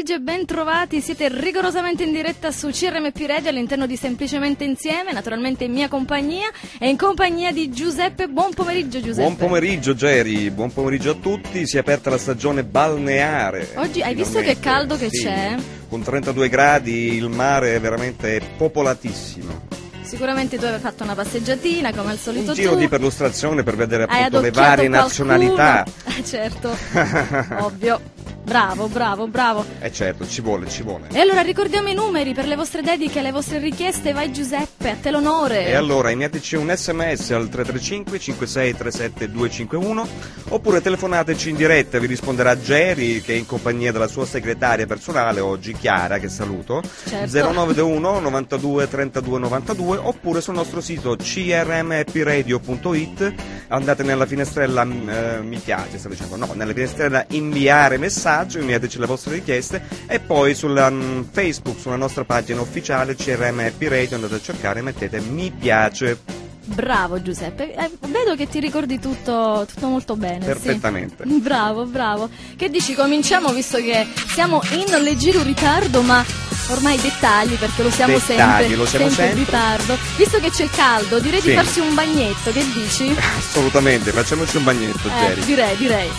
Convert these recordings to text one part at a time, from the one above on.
pomeriggio e ben trovati. Siete rigorosamente in diretta su CRMP Radio all'interno di Semplicemente Insieme, naturalmente in mia compagnia e in compagnia di Giuseppe. Buon pomeriggio Giuseppe. Buon pomeriggio Geri, buon pomeriggio a tutti. Si è aperta la stagione balneare. Oggi hai visto che caldo che Sì, c'è? Con 32 gradi il mare è veramente popolatissimo. Sicuramente tu hai fatto una passeggiatina come al solito Un giro tu. di perlustrazione per vedere appunto le varie qualcuno. nazionalità. Eh, certo, ovvio. Bravo, bravo, bravo. Eh certo, ci vuole, ci vuole. E allora ricordiamo i numeri per le vostre dediche, le vostre richieste. Vai Giuseppe, a te l'onore. E allora inviateci un sms al 335 5637 251 oppure telefonateci in diretta, vi risponderà Jerry che è in compagnia della sua segretaria personale oggi, Chiara, che saluto, Certo. 0921 92 32 92 oppure sul nostro sito crmhappyradio.it andate nella finestrella mm, eh, mi piace, sto dicendo, no, nella finestrella inviare messaggio, inviateci le vostre richieste e poi sulla mm, Facebook, sulla nostra pagina ufficiale CRM Happy Radio andate a cercare e mettete mi piace Bravo Giuseppe, Eh, vedo che ti ricordi tutto, tutto molto bene. sì. perfettamente. Bravo, bravo. Che dici, cominciamo visto che siamo in leggero ritardo, ma ormai dettagli perché lo siamo Dettagli, sempre, lo siamo sempre in sempre. ritardo. Visto che c'è caldo, direi di Sì. farsi un bagnetto, che dici? Assolutamente, facciamoci un bagnetto, Eh, Jerry. direi, direi.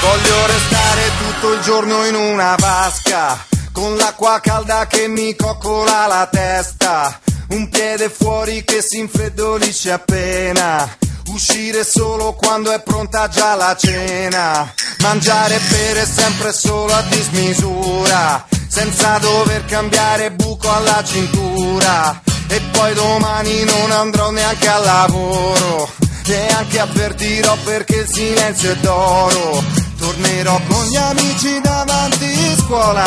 Voglio restare tutto il giorno in una vasca, con l'acqua calda che mi coccola la testa, un piede fuori che si infreddolisce appena, uscire solo quando è pronta già la cena, mangiare e bere sempre solo a dismisura, senza dover cambiare buco alla cintura, e poi domani non andrò neanche al lavoro. Neanche avvertirò perché il silenzio è d'oro. Tornerò con gli amici davanti scuola,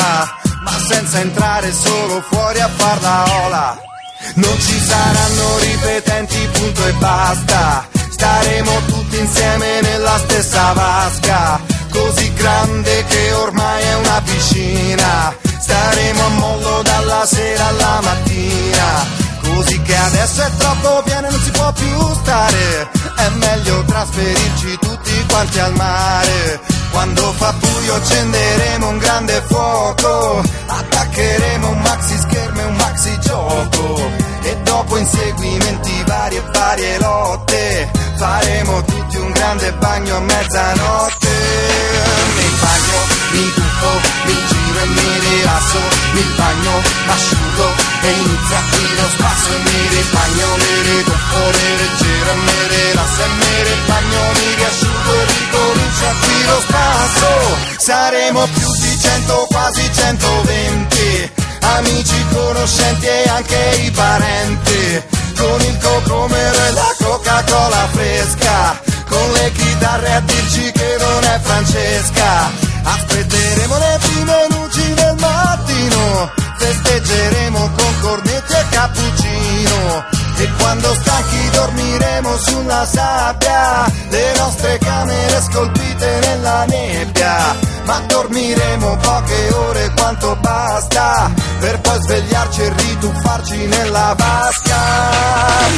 ma senza entrare solo fuori a far la ola. Non ci saranno ripetenti, punto e basta. Staremo tutti insieme nella stessa vasca, così grande che ormai è una piscina. Staremo a mollo dalla sera alla mattina. Così che adesso è troppo pieno e non si può più stare È meglio trasferirci tutti quanti al mare Quando fa buio accenderemo un grande fuoco Attaccheremo un maxi schermo e un maxi gioco. E dopo inseguimenti vari e varie lotte Faremo tutti un grande bagno a mezzanotte. Mi bagno, mi tuffo, mi giro e mi rilasso. Mi bagno, m'asciugo e inizia qui lo spasso mi ribagno, mi rituffo, mi rigiro mi rilasso E mi ribagno, mi riasciugo e ricomincia qui lo spasso. Saremo più di cento, quasi 120 Amici, conoscenti e anche i parenti. Con il cocomero e la Coca-Cola fresca. Con le chitarre a dirci che non è Francesca. Aspetteremo le prime luci del mattino. Festeggeremo con cornetti e cappuccino E quando stanchi dormiremo sulla sabbia. Le nostre camere scolpite nella nebbia. Ma dormiremo poche ore quanto basta Per poi svegliarci e rituffarci nella vasca.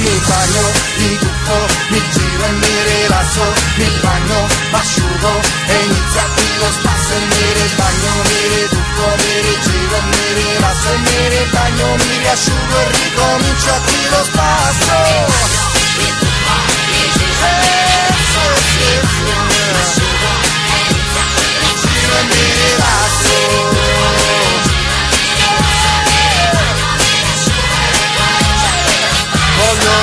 Mi bagno, mi tuffo, mi giro e mi rilasso Mi bagno, m'asciugo e inizia qui lo spasso E mi ribagno, mi rituffo, mi rigiro e mi rilasso E mi ribagno, mi riasciugo e ricomincia qui lo spasso. Giro e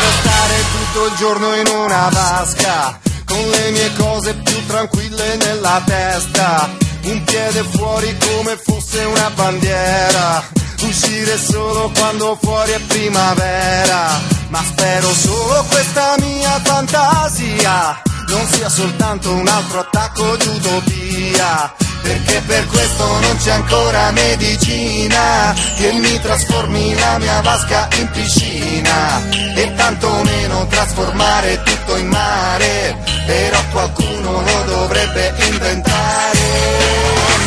restare tutto il giorno in una vasca Con le mie cose più tranquille nella testa Un piede fuori come fosse una bandiera. Uscire solo quando fuori è primavera. Ma spero solo questa mia fantasia Non sia soltanto un altro attacco di utopia. Perché per questo non c'è ancora medicina che mi trasformi la mia vasca in piscina e tantomeno trasformare tutto in mare, però qualcuno lo dovrebbe inventare.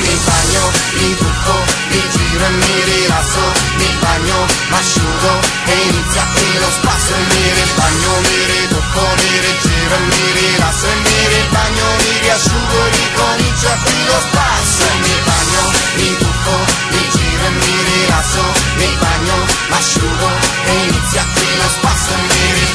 Mi bagno, mi trucco, mi giro e mi rilasso. Mi bagno, mi asciugo e inizia qui lo spasso Mi ribagno, mi riducco, mi rigiro e mi rilasso. Mi ribagno, mi riasciugo e ricomincia qui lo spasso Mi bagno, mi trucco, mi giro e mi rilasso. Mi bagno, mi asciugo e inizia qui lo spasso Mi ribagno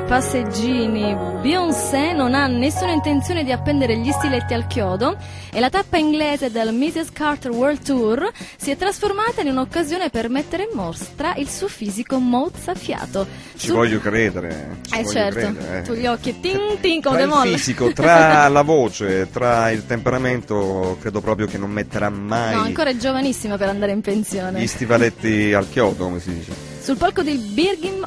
passeggini. Beyoncé non ha nessuna intenzione di appendere gli stiletti al chiodo e la tappa inglese del Mrs. Carter World Tour si è trasformata in un'occasione per mettere in mostra il suo fisico mozzafiato. Ci tu... voglio credere. Eh, ci eh voglio certo, credere, eh. tu gli occhi tin tin come tra il fisico, tra la voce, tra il temperamento, credo proprio che non metterà mai. No, ancora è giovanissima per andare in pensione. Gli stivaletti al chiodo, come si dice. Sul palco del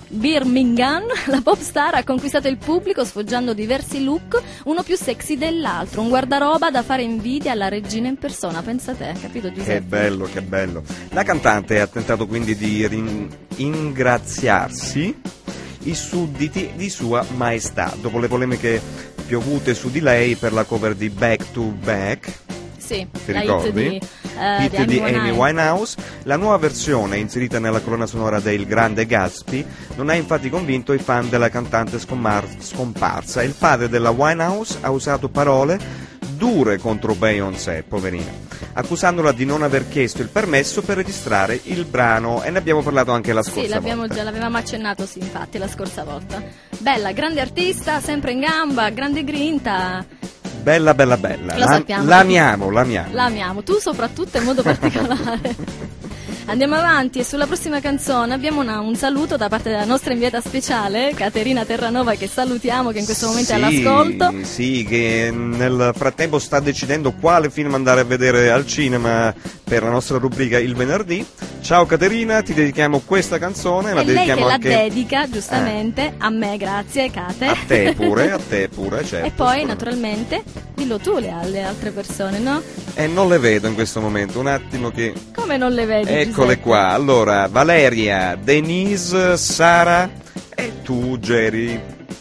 Birmingham, la pop star ha conquistato il pubblico sfoggiando diversi look, uno più sexy dell'altro, un guardaroba da fare invidia alla regina in persona, pensa te, capito Giuseppe? Che bello, che bello. La cantante ha tentato quindi di ringraziarsi i sudditi di sua maestà, dopo le polemiche piovute su di lei per la cover di Back to Back. Sì, ti ricordi? Di eh, hit di Amy Winehouse. Winehouse. La nuova versione, inserita nella colonna sonora del grande Gatsby, non ha infatti convinto i fan della cantante scommar- scomparsa. Il padre della Winehouse ha usato parole dure contro Beyoncé, poverina, accusandola di non aver chiesto il permesso per registrare il brano e ne abbiamo parlato anche la scorsa Sì, volta. già, l'avevamo accennato, sì, infatti, la scorsa volta. Bella, grande artista, sempre in gamba, grande grinta. Bella, bella, bella. Lo La- sappiamo. L'amiamo, l'amiamo. La amiamo, tu soprattutto in modo particolare. Andiamo avanti e sulla prossima canzone abbiamo una- un saluto da parte della nostra inviata speciale, Caterina Terranova, che salutiamo, che in questo momento è Sì, all'ascolto. Sì, che nel frattempo sta decidendo quale film andare a vedere al cinema per la nostra rubrica il venerdì. Ciao Caterina, ti dedichiamo questa canzone, la E lei che la anche Eh. dedica, giustamente, a me, grazie, Cate. a te pure, a te pure, certo. E poi, naturalmente, dillo tu le, alle altre persone, no? E non le vedo in questo momento, un attimo che... Come non le vedi? Eccole qua, allora, Valeria, Denise, Sara e tu Jerry.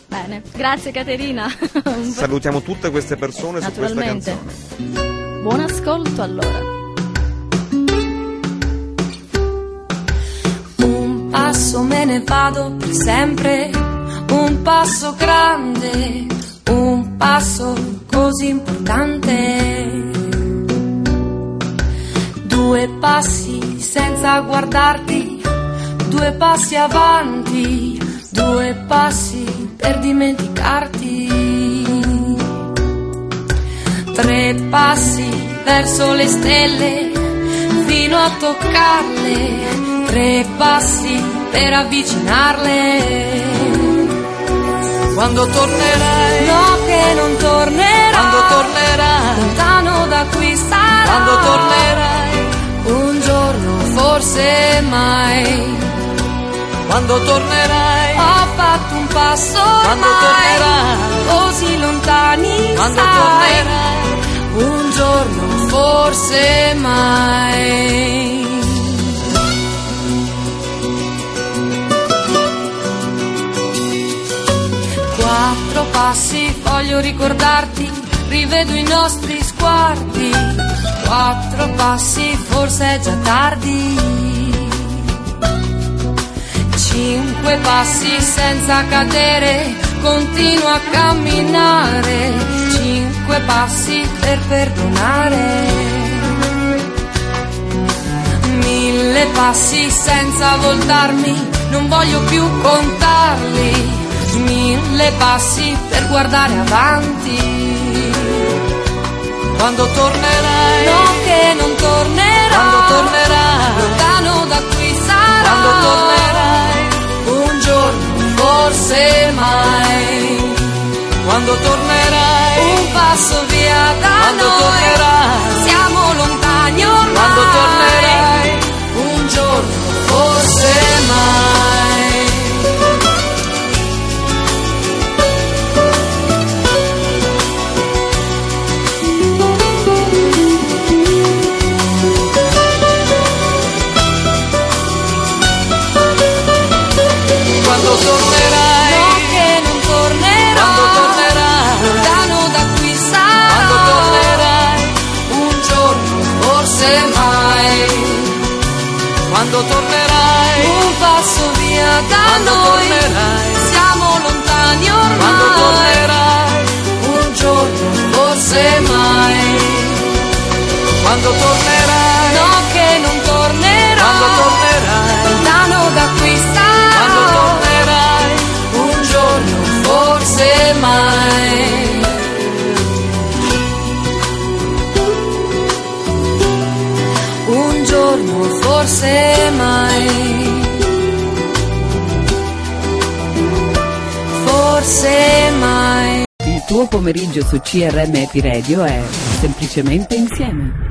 Bene, grazie Caterina. Salutiamo tutte queste persone su questa Naturalmente. canzone. Buon ascolto allora. Un passo me ne vado per sempre, un passo grande, un passo così importante. Due passi senza guardarti, due passi avanti, due passi per dimenticarti. Tre passi verso le stelle fino a toccarle, tre passi per avvicinarle. Quando tornerai, No che non tornerò, quando tornerai, lontano da qui sarò. quando tornerai, forse mai. quando tornerai, Ho fatto un passo Quando ormai, tornerai, così lontani quando sai. tornerai, un giorno forse mai. Quattro passi voglio ricordarti, rivedo i nostri sguardi. Quattro passi forse è già tardi. Cinque passi senza cadere, continuo a camminare. Cinque passi per perdonare. Mille passi senza voltarmi, non voglio più contarli. Mille passi per guardare avanti. Quando tornerai, No che non tornerò, quando tornerai, lontano da qui sarò. quando tornerai, un giorno forse mai. quando tornerai, Un passo via da quando noi, tornerai, siamo lontani ormai. quando tornerai, un giorno forse mai. Quando tornerai, Un passo via da quando noi, tornerai, siamo lontani ormai. quando tornerai, un giorno forse mai. quando tornerai, No che non tornerò, quando tornerai, lontano da qui quando sarò. tornerai, un giorno forse mai. Forse mai. Forse mai. Il tuo pomeriggio su CRM Radio è semplicemente insieme.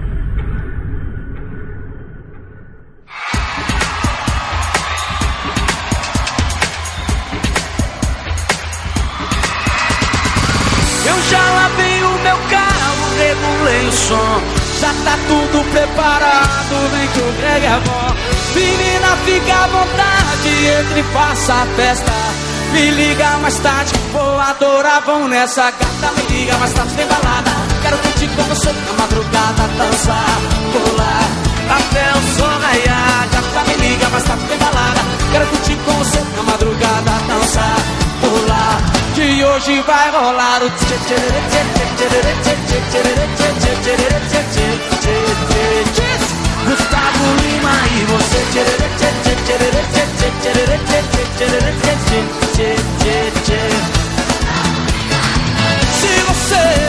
Eu já lavei o meu carro, regulei o som. Já tá tudo preparado, vem que o Greg é bom. Menina, fica à vontade, entre e faça a festa. Me liga mais tarde, vou adorar, vão nessa gata. Me liga mais tarde, tem balada. Quero curtir com você na madrugada, dançar, pular até o sol raiar. Gata me liga, mas tá bem balada. Quero curtir com você na madrugada, dançar. Hoje vai rolar o tchê tchê tchê Gustavo Lima e você se você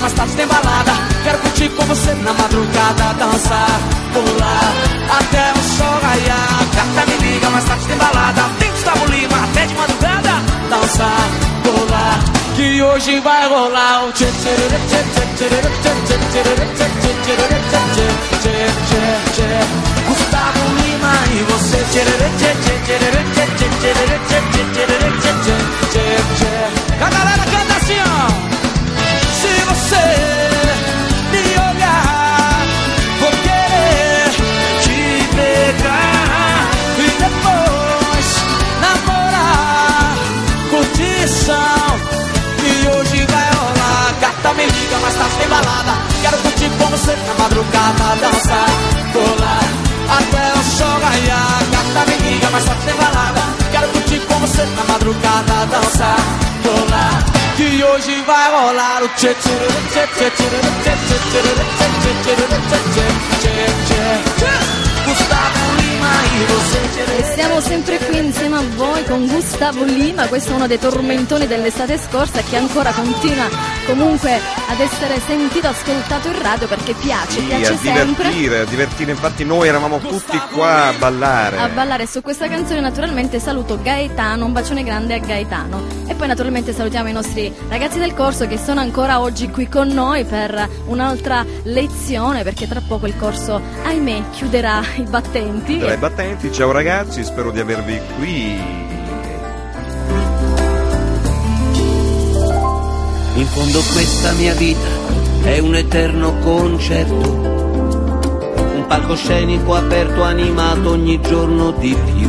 Mas tá sem balada. Quero curtir com você na madrugada, dançar, pular até o sol raiar. Gata me liga, mas tá sem balada. Tem Gustavo Lima até de madrugada, dançar, pular. Que hoje vai rolar o tchê tchê tchê tchê tchê tchê tchê tchê tchê tchê tchê tchê tchê tchê Gustavo Lima e você tchê tchê tchê tchê tchê tchê tchê tchê tchê tchê tchê tchê A galera canta assim, ó. Mas sem balada. Quero curtir com você na madrugada, dançar, pular até o sol raiar. Gata me liga, mas tá sem balada. Quero curtir com você na madrugada, dançar, pular. Que hoje vai rolar o tchê tchê tchê tchê tchê tchê tchê tchê tchê tchê tchê tchê Gustavo Lima e você E siamo sempre qui insieme a voi con Gustavo Lima, questo è uno dei tormentoni dell'estate scorsa che ancora continua comunque ad essere sentito, ascoltato in radio perché piace, Sì, piace a sempre. divertire, a divertire. Infatti noi eravamo tutti qua a ballare. A ballare su questa canzone naturalmente saluto Gaetano, un bacione grande a Gaetano e poi naturalmente salutiamo i nostri ragazzi del corso che sono ancora oggi qui con noi per un'altra lezione perché tra poco il corso ahimè chiuderà i battenti. Dai battenti, ciao ragazzi, spero di avervi qui. In fondo questa mia vita è un eterno concerto, un palcoscenico aperto animato ogni giorno di più.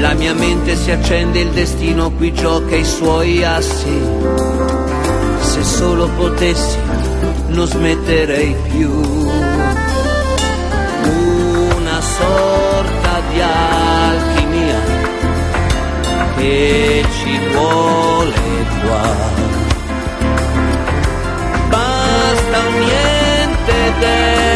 La mia mente si accende, il destino qui gioca i suoi assi. Se solo potessi non smetterei più. Una sorta di alchimia che ci vuole qua. Basta un niente de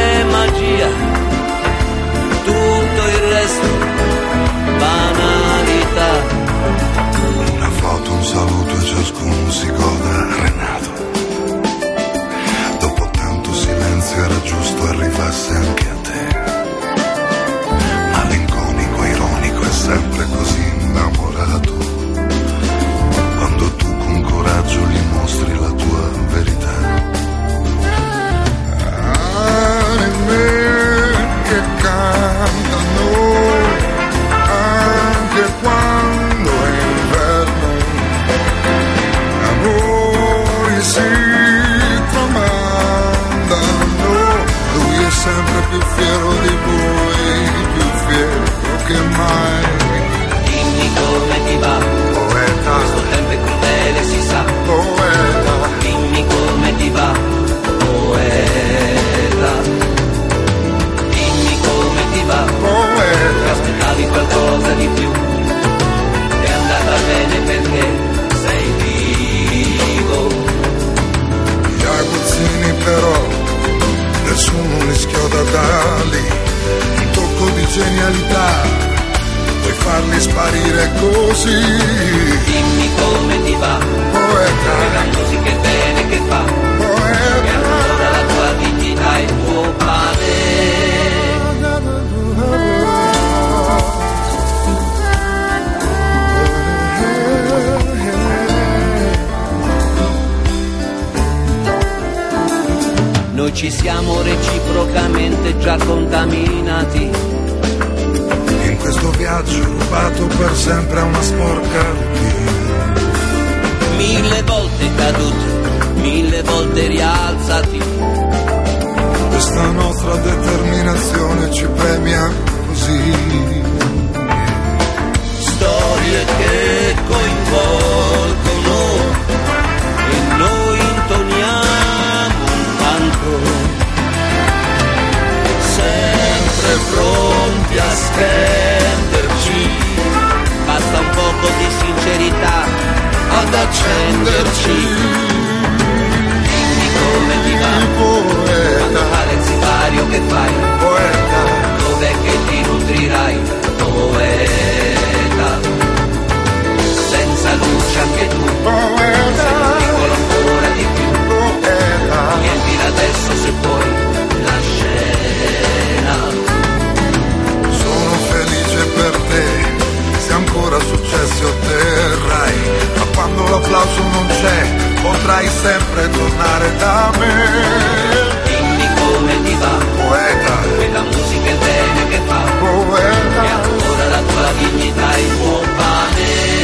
ad accenderci. Dimmi come ti va, quando Poeta, fare il sipario che fai, poeta, dov'è che ti nutrirai, poeta? Senza luce anche tu, sei poeta, piccolo ancora di più, poeta. riempila adesso se puoi la scena. Sono felice per te, se ancora successo otterrai, ma quando l'applauso non c'è, potrai sempre tornare da me. Dimmi come ti va, Poeta, quella musica è bene che fa, e poeta, ancora la tua dignità è il tuo pane.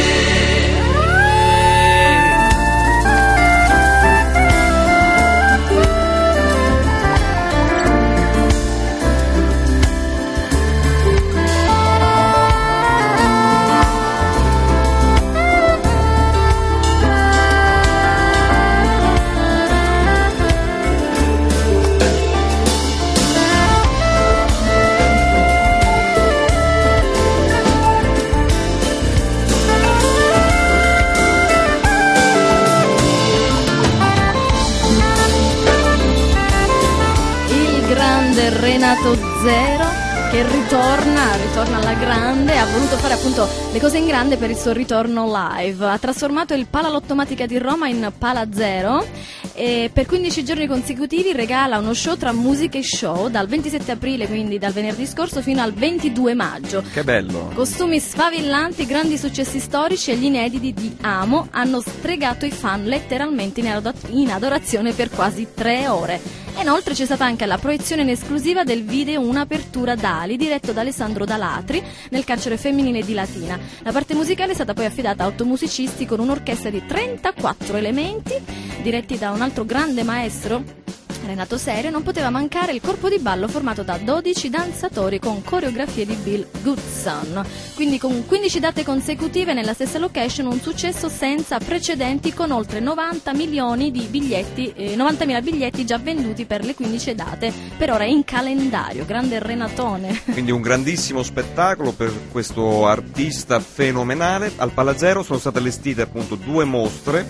Renato Zero che ritorna, ritorna alla grande, ha voluto fare appunto le cose in grande per il suo ritorno live. Ha trasformato il Pala Lottomatica di Roma in Pala Zero e per 15 giorni consecutivi regala uno show tra musica e show dal 27 aprile, quindi dal venerdì scorso, fino al 22 maggio. Che bello. Costumi sfavillanti, grandi successi storici e gli inediti di Amo hanno stregato i fan letteralmente in, adorazione per quasi tre ore. Inoltre c'è stata anche la proiezione in esclusiva del video Un'apertura d'ali diretto da Alessandro Dalatri nel carcere femminile di Latina. La parte musicale è stata poi affidata a otto musicisti con un'orchestra di 34 elementi diretti da un altro grande maestro Renato Serio non poteva mancare il corpo di ballo formato da 12 danzatori con coreografie di Bill Goodson. Quindi con 15 date consecutive nella stessa location un successo senza precedenti con oltre 90 milioni di biglietti, eh, 90.000 biglietti già venduti per le 15 date, per ora in calendario. Grande Renatone. Quindi un grandissimo spettacolo per questo artista fenomenale. Al Palazero sono state allestite appunto due mostre,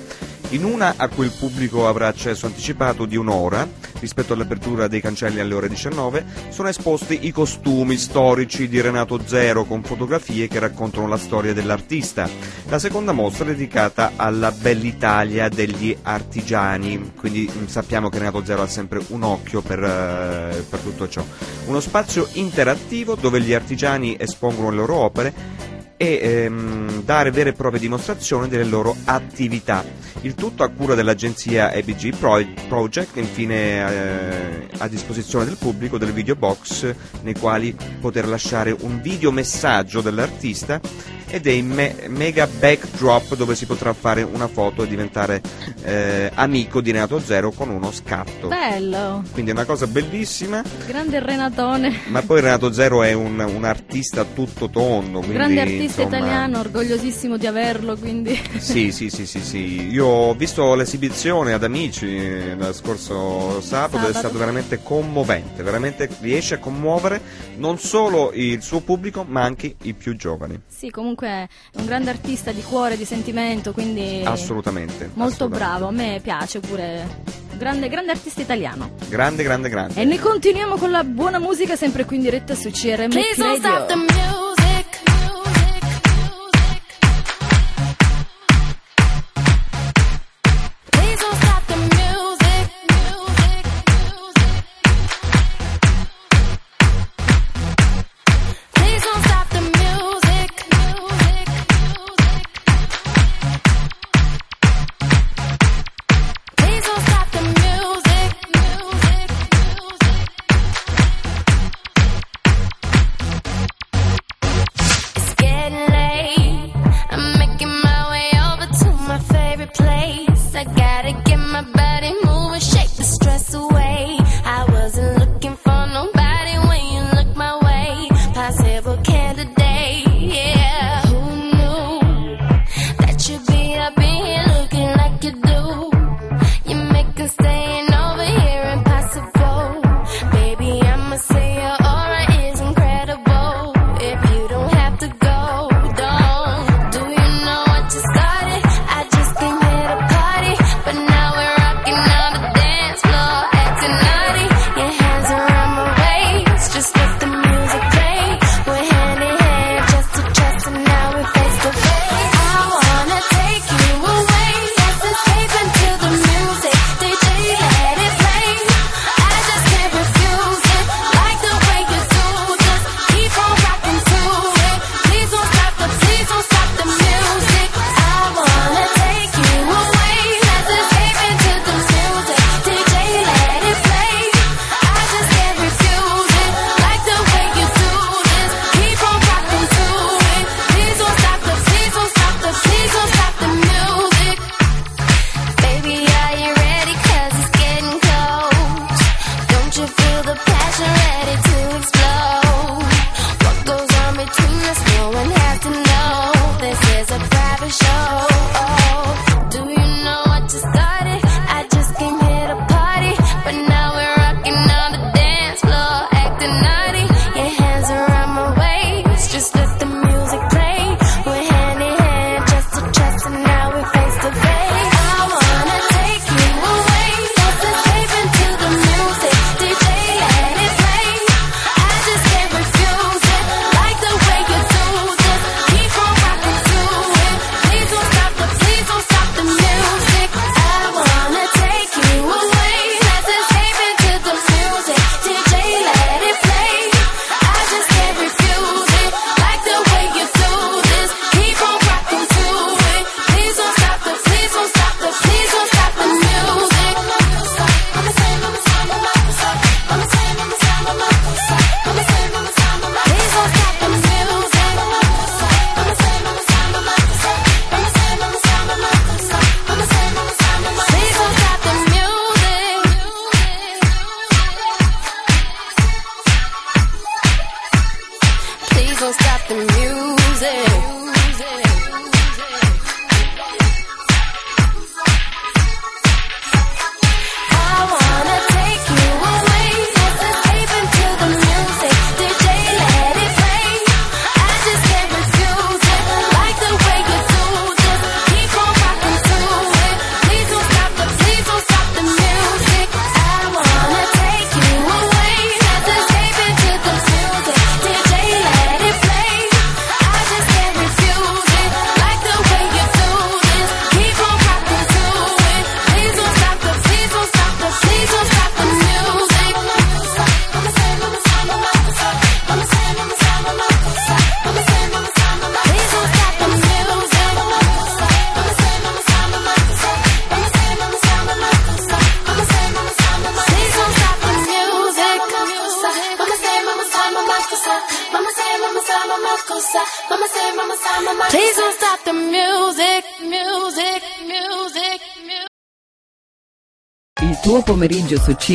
in una a cui il pubblico avrà accesso anticipato di un'ora rispetto all'apertura dei cancelli alle ore 19, sono esposti i costumi storici di Renato Zero con fotografie che raccontano la storia dell'artista. La seconda mostra è dedicata alla bell'Italia degli artigiani, quindi mh, sappiamo che Renato Zero ha sempre un occhio per, eh, per tutto ciò. Uno spazio interattivo dove gli artigiani espongono le loro opere e ehm, dare vere e proprie dimostrazioni delle loro attività. Il tutto a cura dell'agenzia ABG Pro- Project, infine eh, a disposizione del pubblico delle video box nei quali poter lasciare un video messaggio dell'artista e dei me- mega backdrop dove si potrà fare una foto e diventare eh, amico di Renato Zero con uno scatto. Bello, Quindi è una cosa bellissima, grande Renatone. ma poi Renato Zero è un, un artista tutto tondo. Quindi, artista insomma, italiano, orgogliosissimo di averlo, quindi Sì, sì, sì, sì, sì. Io ho visto l'esibizione ad Amici eh, lo scorso sabato, ed è stato veramente commovente, veramente riesce a commuovere non solo il suo pubblico ma anche i più giovani. sì, comunque è un grande artista di cuore, di sentimento, quindi Assolutamente. molto assolutamente. bravo, a me piace pure. Grande, grande artista italiano. Grande, grande, grande. E ne continuiamo con la buona musica, sempre qui in diretta su CRM Please don't Radio.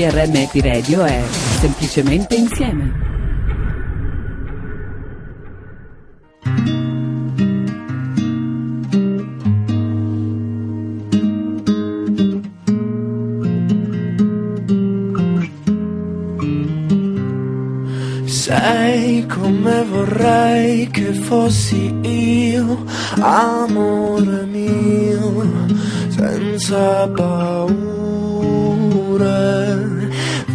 CRM Happy Radio è semplicemente insieme. Sei come vorrei che fossi io, amore mio, senza paure.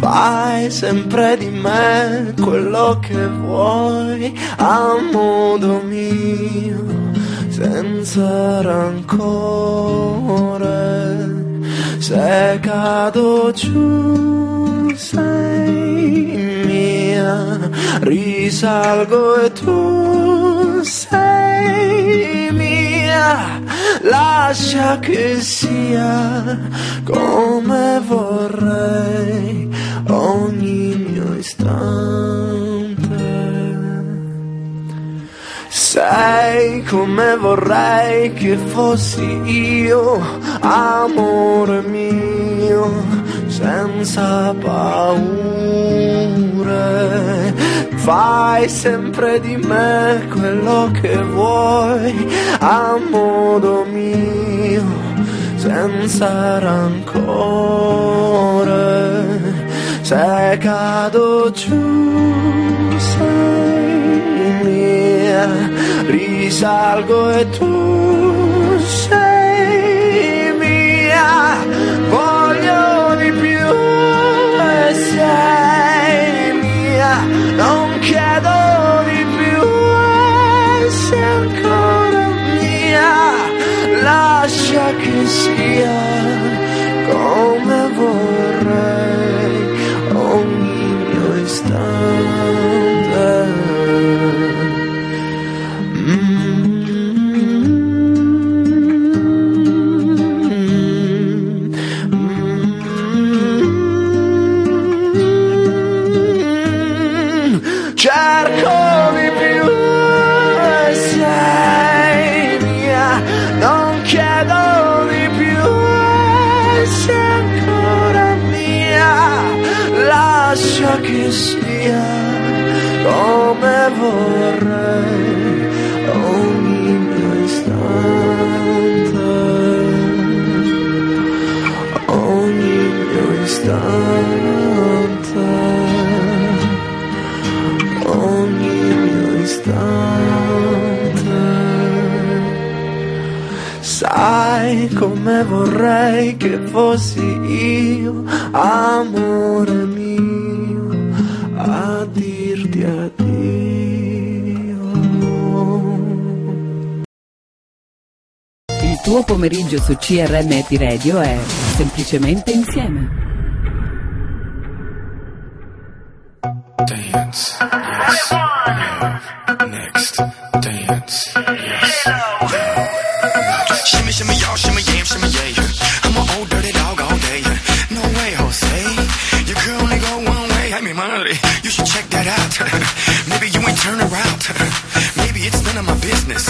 Fai sempre di me quello che vuoi, a modo mio, senza rancore. Se cado giù sei mia, risalgo e tu sei mia. Lascia che sia come vorrei ogni mio istante. Sei come vorrei che fossi io, amore mio, senza paure. Fai sempre di me quello che vuoi, a modo mio, senza rancore. Se cado giù sei mia, risalgo e tu sei mia, voglio di più e sei mia, non chiedo di più e sei ancora mia, lascia che sia lascia che sia come vorrei ogni mio istante, ogni mio istante, ogni mio istante. Sai come vorrei che fossi io, amore mio, tuo pomeriggio su CRM Happy Radio è semplicemente insieme. Dance. Next, dance, yes, love. Shimmy, shimmy, y'all, shimmy, yam, yeah. No way, Jose. Your girl only go one way. I mean, you should check that out. Maybe you ain't turn around. Maybe it's none of my business.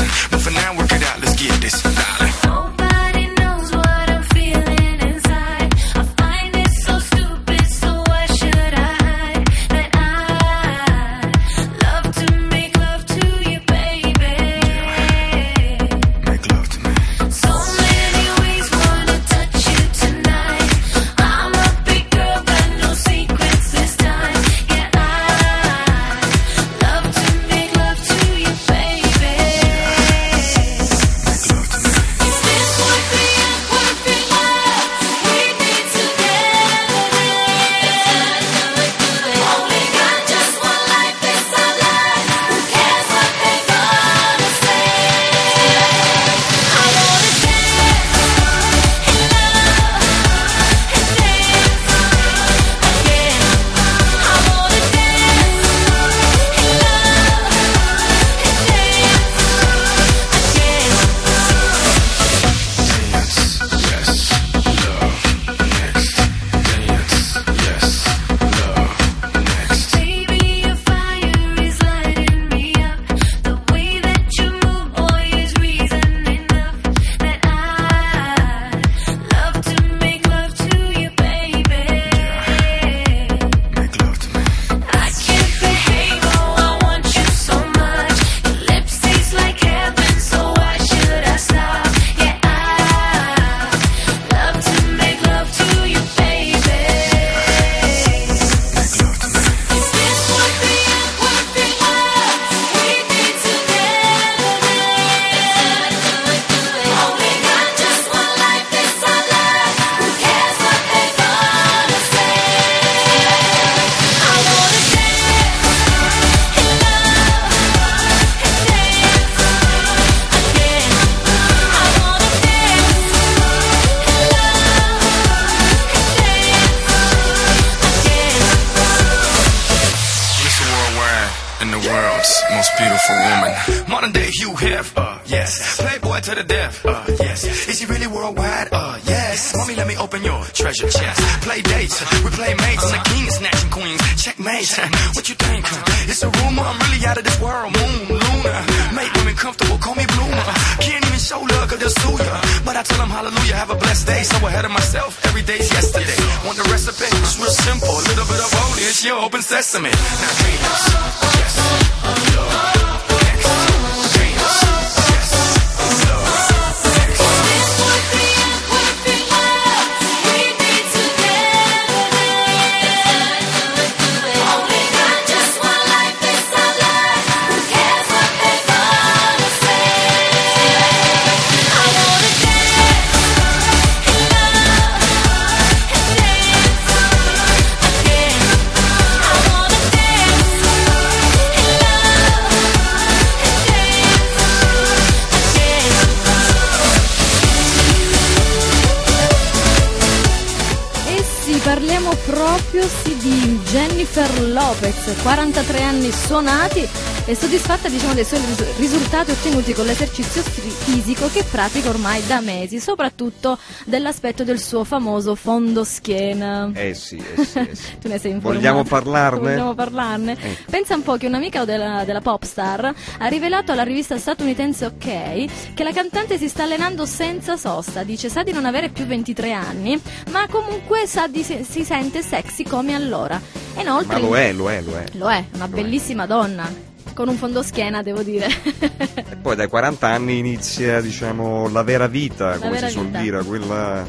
Proprio sì, di Jennifer Lopez, 43 anni suonati e soddisfatta diciamo, dei suoi ris- risultati ottenuti con l'esercizio fi- fisico che pratica ormai da mesi, soprattutto dell'aspetto del suo famoso fondoschiena. Eh sì, eh sì, eh sì. Tu ne sei informato? Vogliamo parlarne? Vogliamo parlarne? Eh. Pensa un po' che un'amica della, della popstar ha rivelato alla rivista statunitense OK che la cantante si sta allenando senza sosta. Dice sa di non avere più 23 anni, ma comunque sa di si sente sexy come allora. E Inoltre, Ma lo è, lo è, lo è. Lo è, una bellissima donna. Con un fondoschiena, devo dire. E poi dai 40 anni inizia, diciamo, la vera vita, come vera si suol vita. dire, quella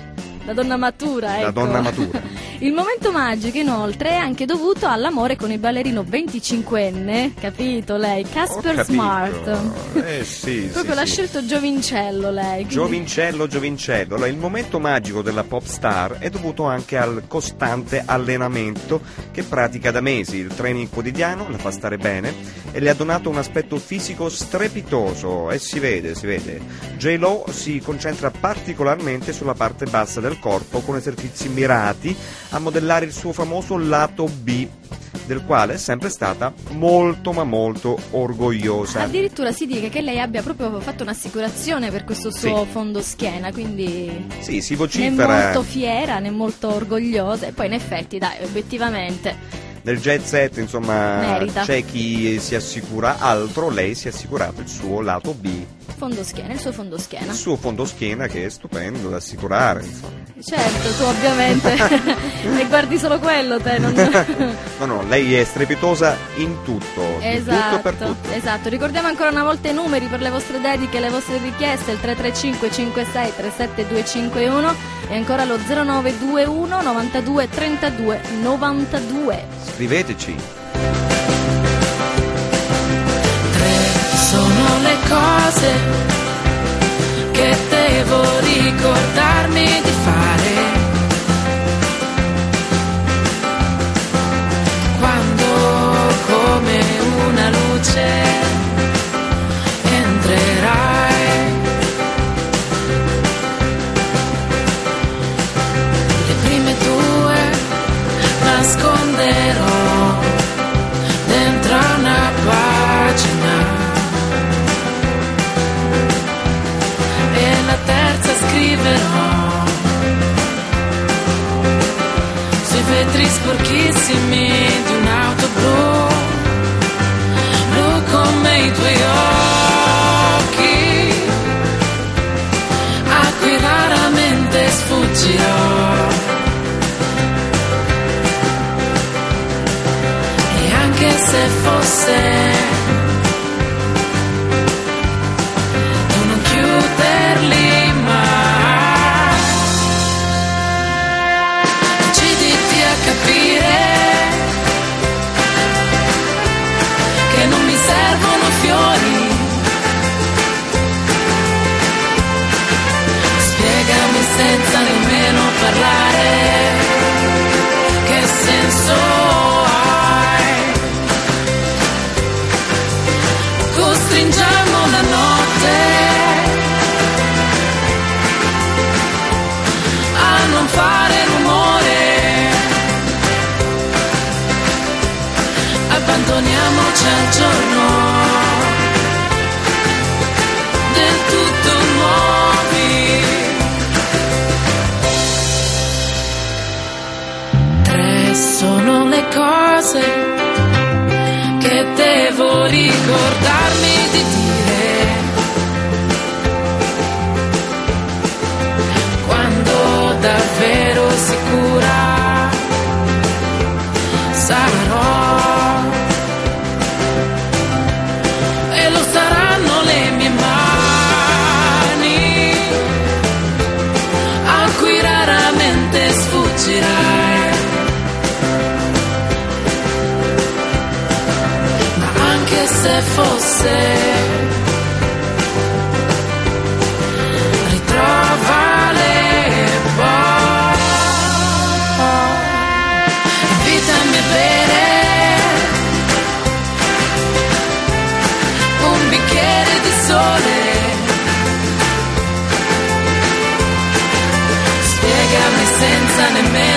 La donna matura, ecco. la donna matura. Il momento magico, inoltre, è anche dovuto all'amore con il ballerino 25enne, capito lei? Casper capito. Smart. Eh sì, Proprio sì, l'ha sì. scelto Giovincello lei. quindi- Giovincello, Giovincello. Allora, il momento magico della pop star è dovuto anche al costante allenamento che pratica da mesi. Il training quotidiano la fa stare bene e le ha donato un aspetto fisico strepitoso e si vede, si vede. J-Lo si concentra particolarmente sulla parte bassa del corpo con esercizi mirati a modellare il suo famoso lato B del quale è sempre stata molto ma molto orgogliosa. Addirittura si dice che lei abbia proprio fatto un'assicurazione per questo suo Sì. fondoschiena, quindi Sì, si vocifera molto fiera, è molto orgogliosa e poi in effetti, dai, obiettivamente Nel jet set, insomma, Merita. c'è chi si assicura altro, lei si è assicurato il suo lato B, fondoschiena, il suo fondoschiena. il suo fondoschiena che è stupendo da assicurare, insomma. Certo, tu ovviamente ne guardi solo quello te, non... No, no, lei è strepitosa in tutto, in tutto per Esatto, tutto. esatto. Ricordiamo ancora una volta i numeri per le vostre dediche e le vostre richieste, il 335 56 37 251 e ancora lo 0921 92 32 92. Scriveteci. sono le cose sporchissimi di un'auto blu, blu come i tuoi occhi, a cui raramente sfuggirò. E anche se fosse parlare che senso hai. Costringiamo la notte a non fare rumore. Abbandoniamoci al giorno frase che devo ricordarmi di dire. Quando davvero sicura sarò. Se fosse. Ritrovale poi invitami a bere. Un bicchiere di sole. Spiegami senza nemmeno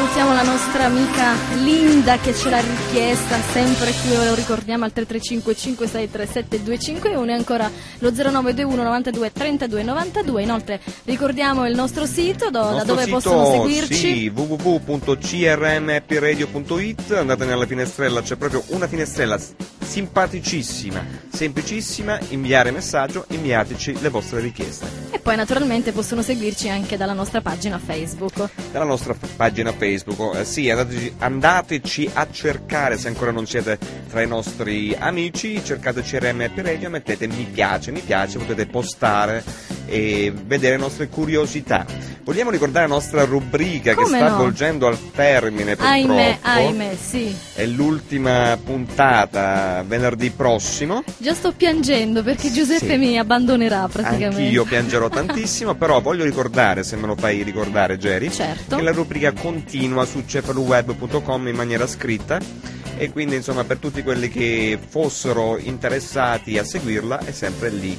salutiamo la nostra amica Linda che ce l'ha richiesta sempre qui, lo ricordiamo al 335 5637 251 e ancora lo 0921 92 32 92. Inoltre ricordiamo il nostro sito do- da Nostro dove sito, possono seguirci. Sì, www.crmhappyradio.it, andate nella finestrella, c'è proprio una finestrella simpaticissima, semplicissima, inviare messaggio, inviateci le vostre richieste. E poi naturalmente possono seguirci anche dalla nostra pagina Facebook. Dalla nostra pagina Facebook, eh, sì, andateci, andateci a cercare se ancora non siete tra i nostri amici, cercate CRM Happy Radio, mettete mi piace, mi piace, potete postare e vedere le nostre curiosità. Vogliamo ricordare la nostra rubrica che Come sta no? volgendo al termine purtroppo. Ahimè, ahimè, sì. È l'ultima puntata venerdì prossimo. Già sto piangendo perché Giuseppe Sì. mi abbandonerà praticamente. Anch'io piangerò tantissimo, però voglio ricordare, se me lo fai ricordare Jerry, Certo. che la rubrica continua su cefaluweb.com in maniera scritta e quindi insomma per tutti quelli che fossero interessati a seguirla è sempre lì.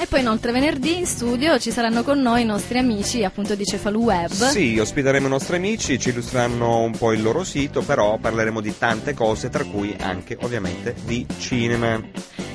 E poi inoltre venerdì in studio ci saranno con noi i nostri amici appunto di Cefalu Web. Sì, ospiteremo i nostri amici, ci illustreranno un po' il loro sito, però parleremo di tante cose, tra cui anche ovviamente di cinema.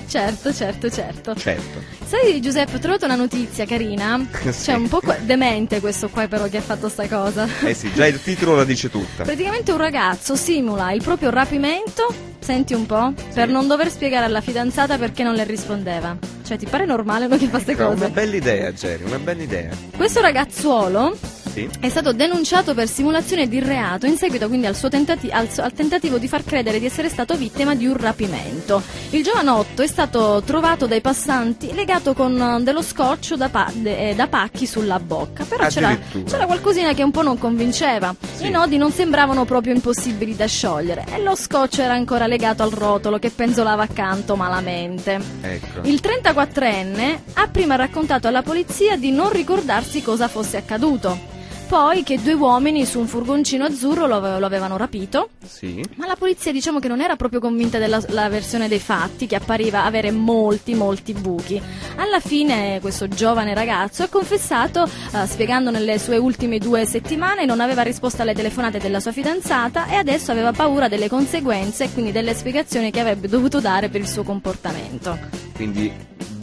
Certo, certo, certo. Certo. Sai Giuseppe, ho trovato una notizia carina. Sì. Cioè un po' demente questo qua però che ha fatto sta cosa. Eh sì, già il titolo la dice tutta. Praticamente un ragazzo simula il proprio rapimento, senti un po', per non dover spiegare alla fidanzata perché non le rispondeva. Cioè ti pare normale uno che fa queste cose? Una bella idea, Jerry, una bella idea. Questo ragazzuolo Sì. è stato denunciato per simulazione di reato in seguito quindi al suo tentati- al, al tentativo di far credere di essere stato vittima di un rapimento. Il giovanotto è stato trovato dai passanti legato con eh, dello scotch da, pa- de- eh, da pacchi sulla bocca, però c'era, c'era qualcosina che un po' non convinceva. Sì. I nodi non sembravano proprio impossibili da sciogliere e lo scotch era ancora legato al rotolo che penzolava accanto malamente. Ecco. Il 34enne ha prima raccontato alla polizia di non ricordarsi cosa fosse accaduto. Poi che due uomini su un furgoncino azzurro lo, lo avevano rapito, Sì. ma la polizia diciamo che non era proprio convinta della la versione dei fatti, che appariva avere molti, molti buchi. Alla fine questo giovane ragazzo ha confessato, eh, spiegando nelle sue ultime due settimane, non aveva risposto alle telefonate della sua fidanzata e adesso aveva paura delle conseguenze e quindi delle spiegazioni che avrebbe dovuto dare per il suo comportamento. Quindi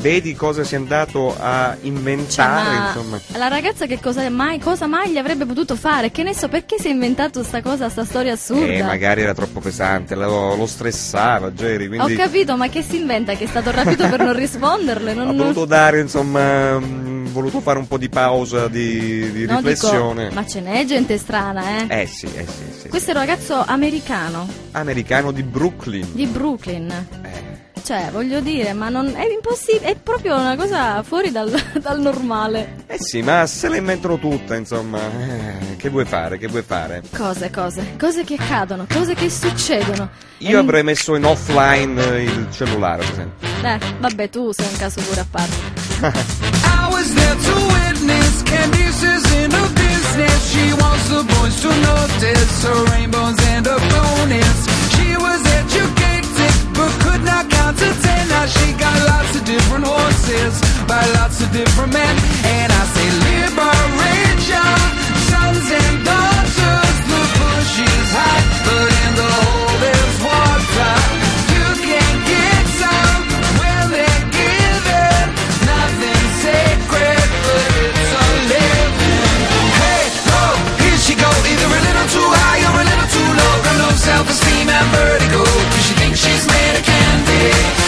vedi cosa si è andato a inventare, Cioè, la ragazza che cosa mai, cosa mai gli avrebbe potuto fare? Che ne so, perché si è inventato sta cosa, sta storia assurda? Eh, magari era troppo pesante, lo, lo stressava, Jerry, quindi Ho capito, ma che si inventa? Che è stato rapito per non risponderle? Non, ha voluto dare, insomma, mh, voluto fare un po' di pausa di, di no, riflessione. dico, ma ce n'è gente strana, eh? Eh sì, eh sì, sì. Questo è un ragazzo americano, Americano di Brooklyn. di Brooklyn. Eh. Cioè, voglio dire, ma non è impossibile, è proprio una cosa fuori dal, dal normale. Eh sì, ma se la inventano tutta, insomma. Eh, che vuoi fare, che vuoi fare? Cose, cose, cose che accadono, cose che succedono. Io E- avrei messo in offline eh, il cellulare, per esempio. Eh, vabbè, tu sei un caso pure a parte. I was there to witness Candice's in her business. She wants the boys to notice her rainbows and her bonus. She was educated but could not to ten. Now she got lots of different horses by lots of different men. And I say liberate your sons and daughters. The bush is high, but in the Hey,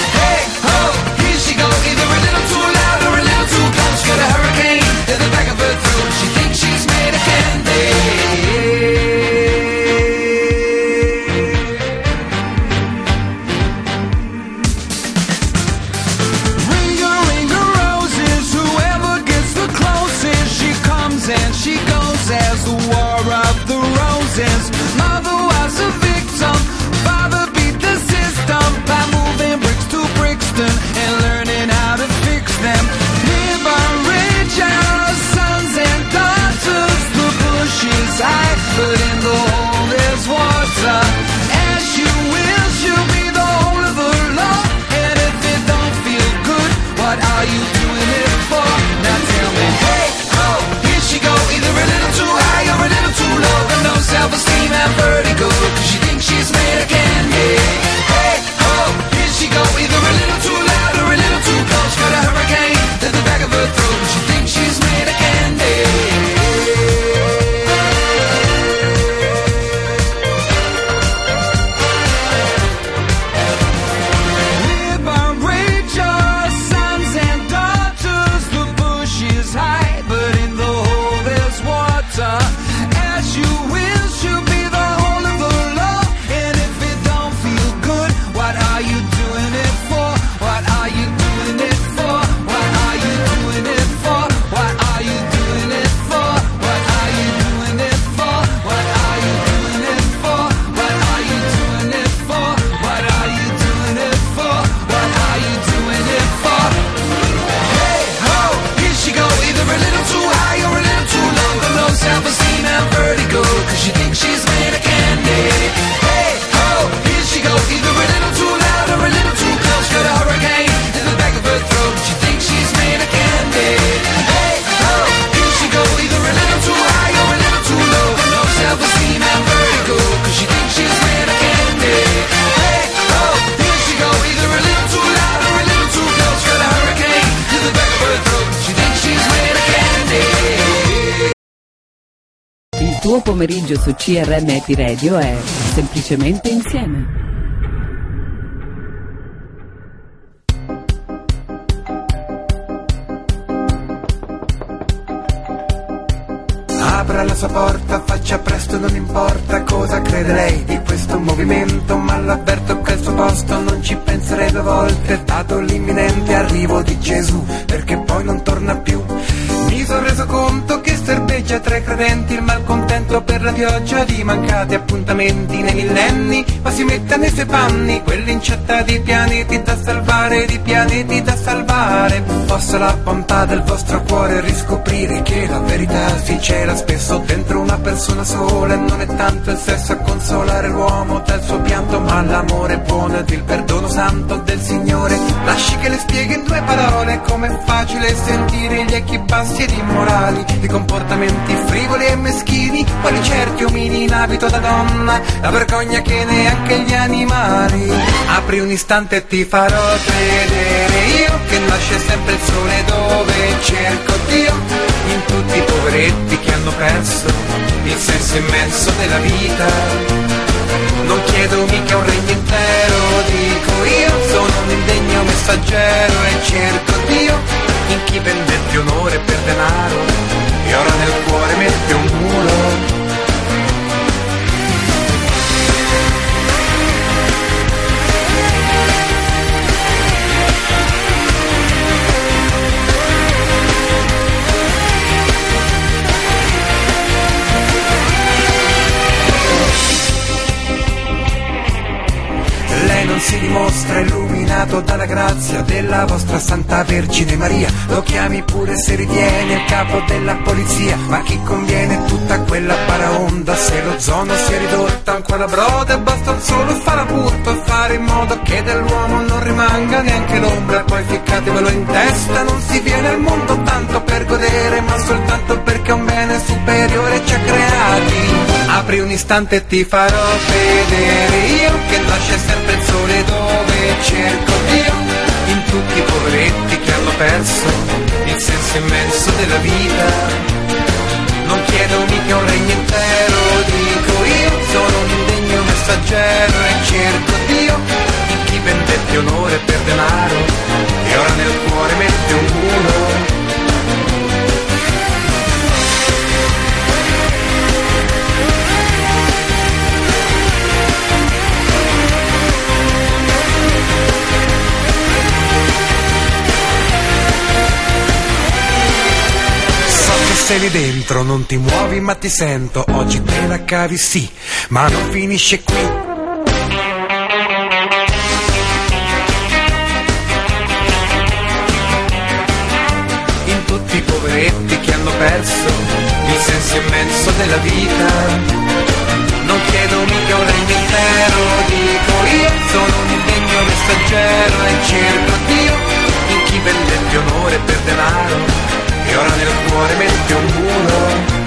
CRM Happy Radio è semplicemente insieme. Apra la sua porta, faccia presto, non importa cosa crede lei di questo movimento, ma l'avverto che al suo posto non ci penserei due volte, dato l'imminente arrivo di Gesù, perché poi non torna più. Mi sono reso conto che serpeggia tra i credenti il malcontento per la pioggia di mancati appuntamenti nei millenni, ma si metta nei suoi panni, quell'incetta di pianeti da salvare, di pianeti da salvare. Possa la bontà del vostro cuore riscoprire che la verità si cela spesso dentro una persona sola e non è tanto il sesso a consolare l'uomo dal suo pianto, ma l'amore buono ed il perdono santo del Signore. Lasci che le spieghi in due parole com'è facile sentire gli echi bassi ed immorali, di comportamenti frivoli e meschini quali certi omini in abito da donna, la vergogna che neanche gli animali. Apri un istante e ti farò vedere io che nasce sempre il sole dove cerco Dio, in tutti i poveretti che hanno perso il senso immenso della vita. Non chiedo mica un regno intero, dico io, sono un indegno messaggero e cerco Dio in chi vendette onore per denaro e ora nel cuore mette un muro. Lei non si dimostra illuminato dalla grazia della vostra Santa Vergine Maria. Lo chiami pure se ritiene il capo della polizia, ma chi conviene tutta quella paraonda se lo zono sia ridotta ancora broda basta solo farapurto e fare in modo che dell'uomo non rimanga neanche l'ombra. Poi ficcatevelo in testa, non si viene al mondo tanto per godere, ma soltanto perché un bene superiore ci ha creati. Apri un istante e ti farò vedere io che nasce sempre il sole dove cerco Dio in tutti i poveretti che hanno perso il senso immenso della vita. Non chiedo mica un regno intero, dico io, sono un indegno messaggero e cerco Dio in chi vendette onore per denaro e ora nel cuore mette un muro. Sei lì dentro, non ti muovi ma ti sento, oggi te la cavi sì, ma non finisce qui. In tutti i poveretti che hanno perso il senso immenso della vita. Non chiedo mica un regno intero, dico io sono un indegno messaggero e cerco Dio in chi vendette onore per denaro e ora nel cuore mette un muro.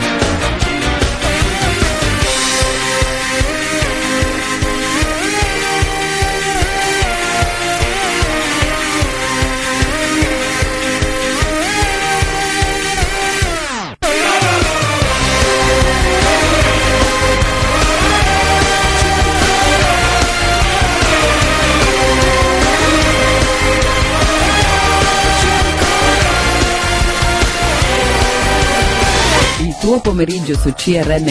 Pomeriggio su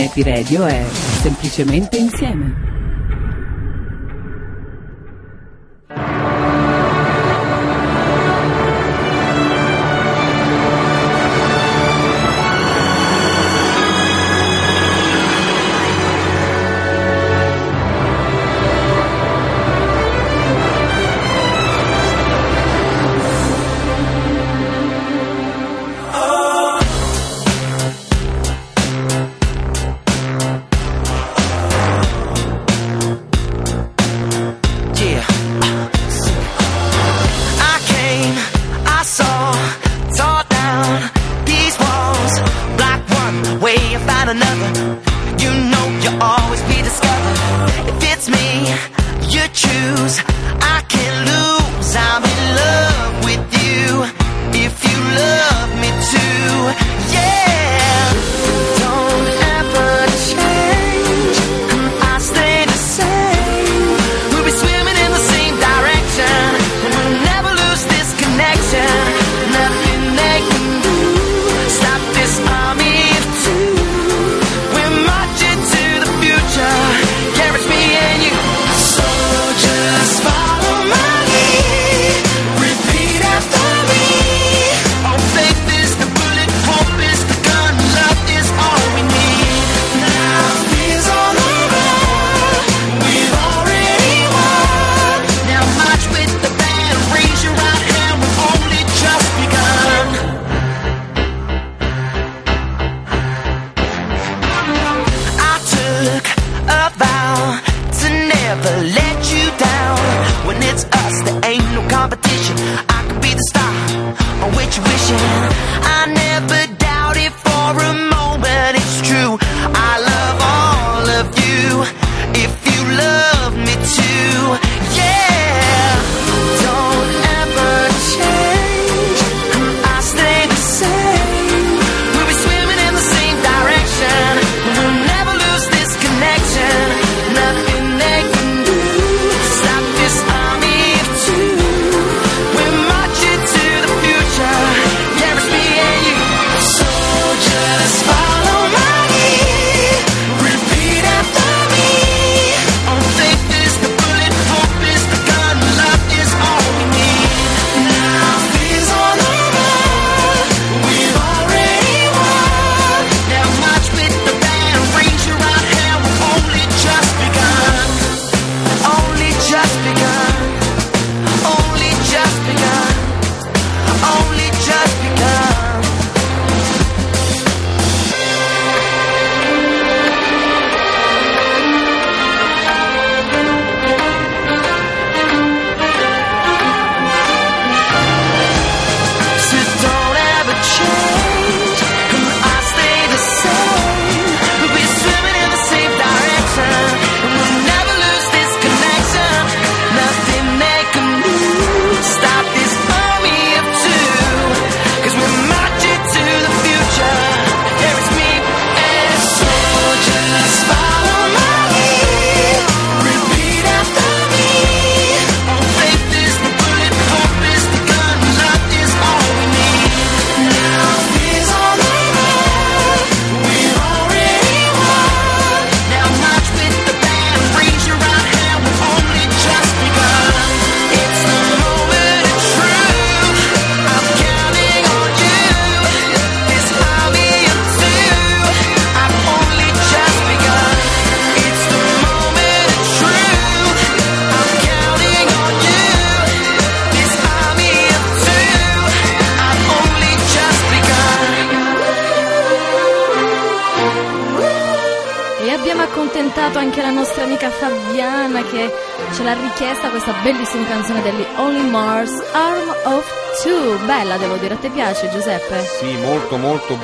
Happy Radio è semplicemente insieme. You know you'll always be discovered. If it's me, you choose. I can't lose. I'm in love with you. If you love me too, yeah.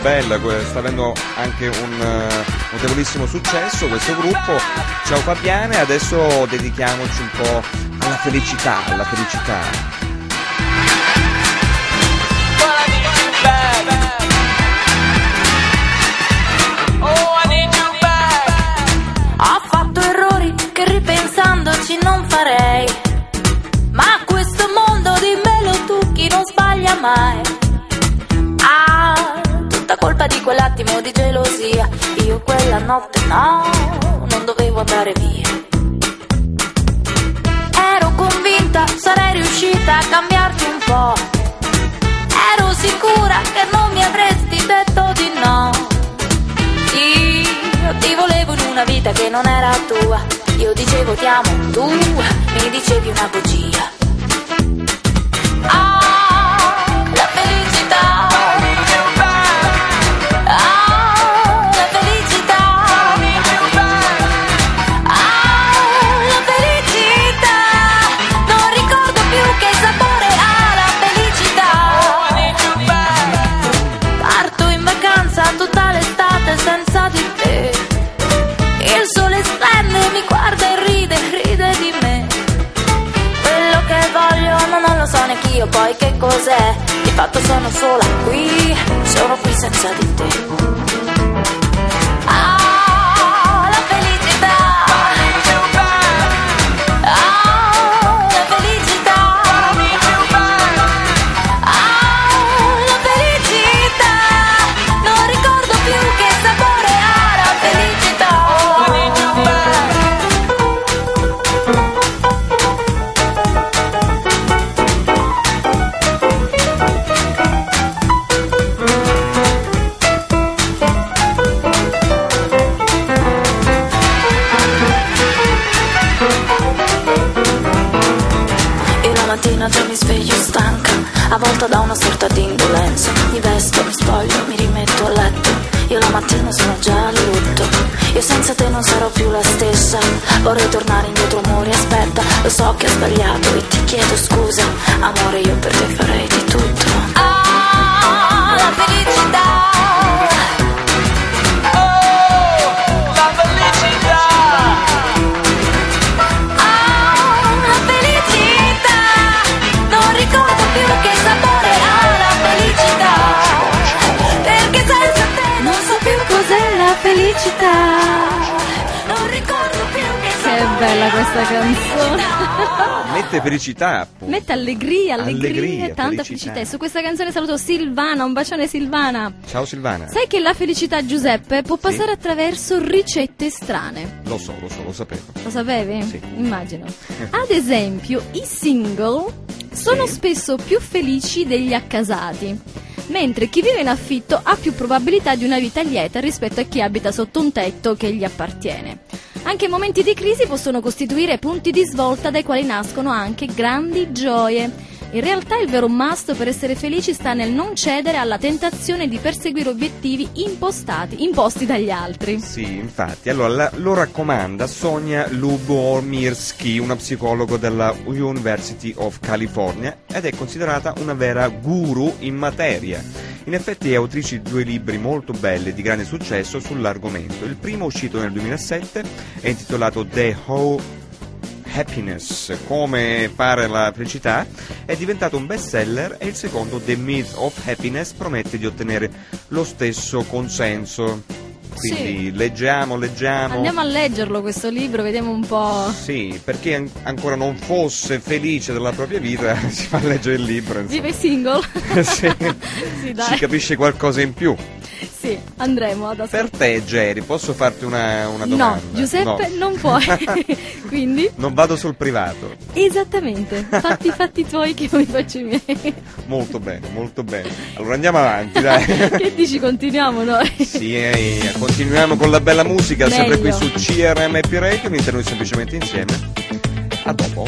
Bella, sta avendo anche un eh, notevolissimo successo questo gruppo. Ciao Fabiana e adesso dedichiamoci un po' alla felicità, alla felicità. Ripensandoci non farei. Ma questo mondo dimmelo tu chi non sbaglia mai. Colpa di quell'attimo di gelosia. Io quella notte no, non dovevo andare via. Ero convinta sarei riuscita a cambiarti un po'. Ero sicura che non mi avresti detto di no. Io ti volevo in una vita che non era tua. Io dicevo ti amo, tu mi dicevi una bugia. Ah, cos'è? Di fatto sono sola qui, sono qui senza di te. Sorta di indolenza. Mi vesto, mi spoglio, mi rimetto a letto. Io la mattina sono già a lutto. Io senza te non sarò più la stessa. Vorrei tornare indietro, amore, aspetta. Lo so che ho sbagliato e ti chiedo scusa. Amore, io per te farei di questa la canzone. Mette felicità, appunto. Mette allegria, allegria, Allegria, e tanta felicità. felicità. E su questa canzone saluto Silvana, un bacione Silvana. Ciao Silvana. Sai che la felicità, Giuseppe, può Sì. passare attraverso ricette strane. Lo so, lo so, lo sapevo. Lo sapevi? Sì. Immagino. Ad esempio, i single sono Sì. spesso più felici degli accasati, mentre chi vive in affitto ha più probabilità di una vita lieta rispetto a chi abita sotto un tetto che gli appartiene. Anche momenti di crisi possono costituire punti di svolta dai quali nascono anche grandi gioie. In realtà il vero must per essere felici sta nel non cedere alla tentazione di perseguire obiettivi impostati, imposti dagli altri. Sì, infatti. Allora, la- lo raccomanda Sonia Lubomirsky, una psicologa della University of California ed è considerata una vera guru in materia. In effetti è autrice di due libri molto belli di grande successo sull'argomento. Il primo uscito nel 2007 è intitolato The How Happiness, come fare la felicità, è diventato un bestseller e il secondo, The Myth of Happiness, promette di ottenere lo stesso consenso. Quindi leggiamo, leggiamo. Andiamo a leggerlo questo libro, vediamo un po'. Sì, per chi an- ancora non fosse felice della propria vita, si fa leggere il libro. insomma. Vive single? sì, Sì, dai. si capisce qualcosa in più. Sì, andremo ad Per te, Jerry, posso farti una, una domanda? No, Giuseppe No. non puoi. Quindi, Non vado sul privato. esattamente, fatti i fatti tuoi che io mi faccio i miei. Molto bene, molto bene. Allora andiamo avanti, dai. che dici, continuiamo noi? Sì, eh, continuiamo con la bella musica, sempre qui Meglio. su CRM Happy Radio, all'interno di semplicemente insieme. A dopo.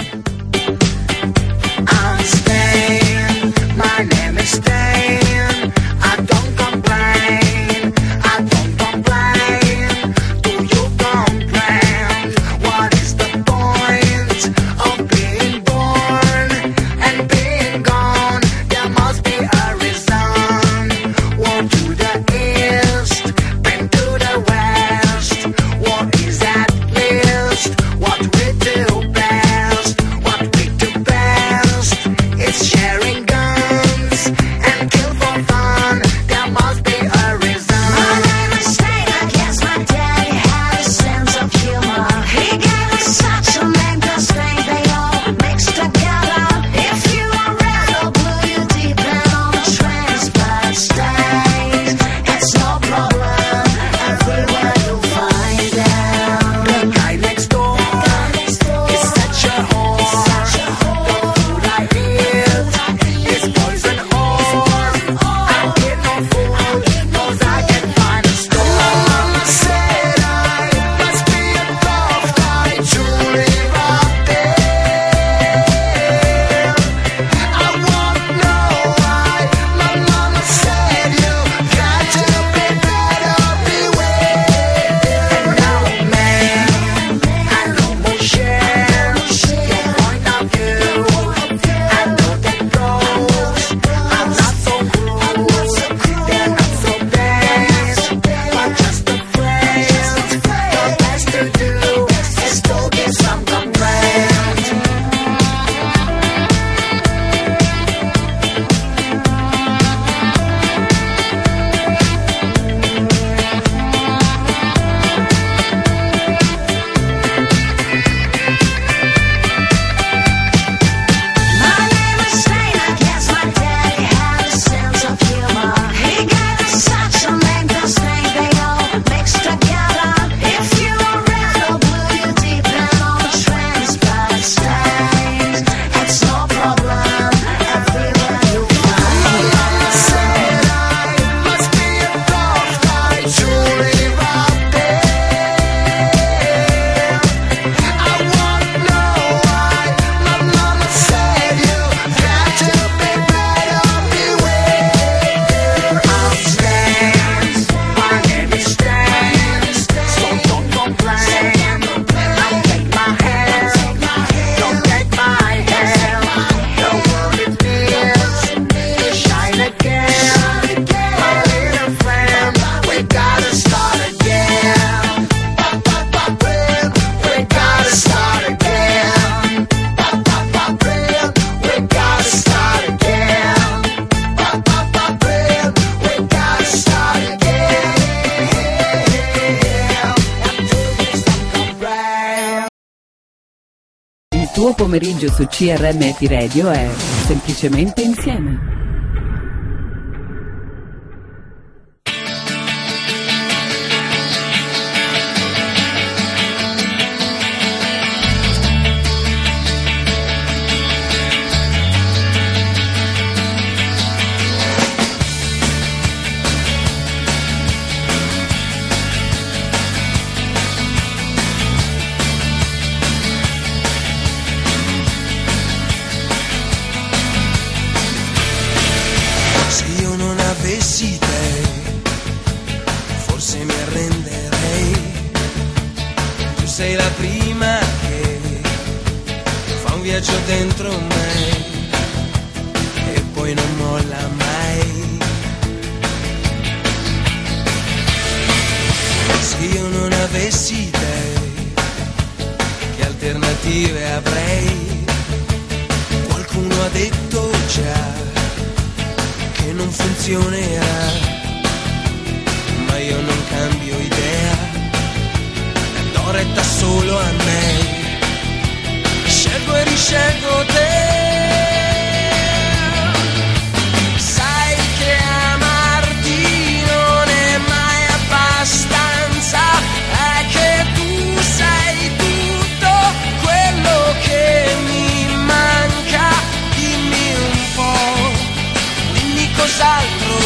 Pomeriggio su CRM Happy Radio è semplicemente insieme.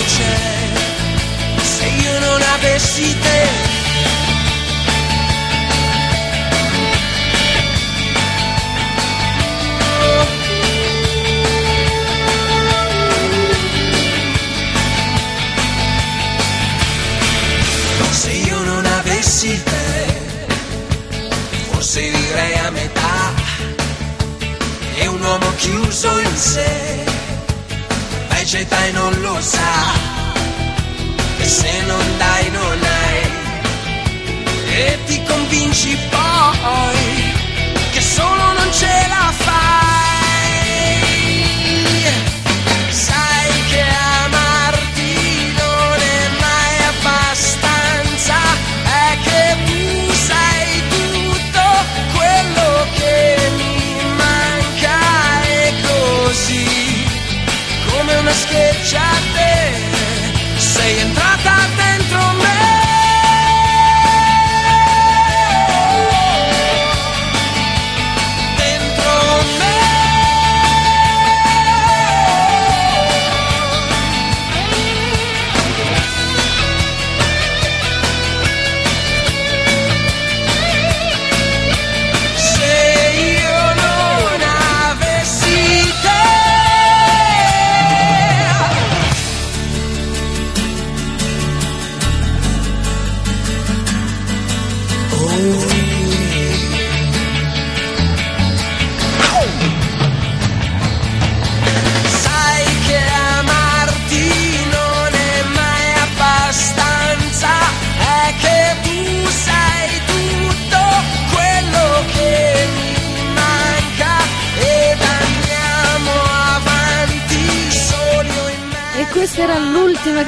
C'è se io non avessi te. Se io non avessi te, forse vivrei a metà. È un uomo chiuso in sé vegeta e non lo sa. E se non dai non hai. E ti convinci poi che solo non ce la fai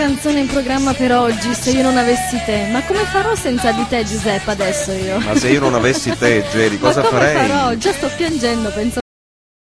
canzone in programma per oggi, se io non avessi te. Ma come farò senza di te, Giuseppe, adesso io? Ma se io non avessi te, Jerry, cosa farei? farò? Già sto piangendo, penso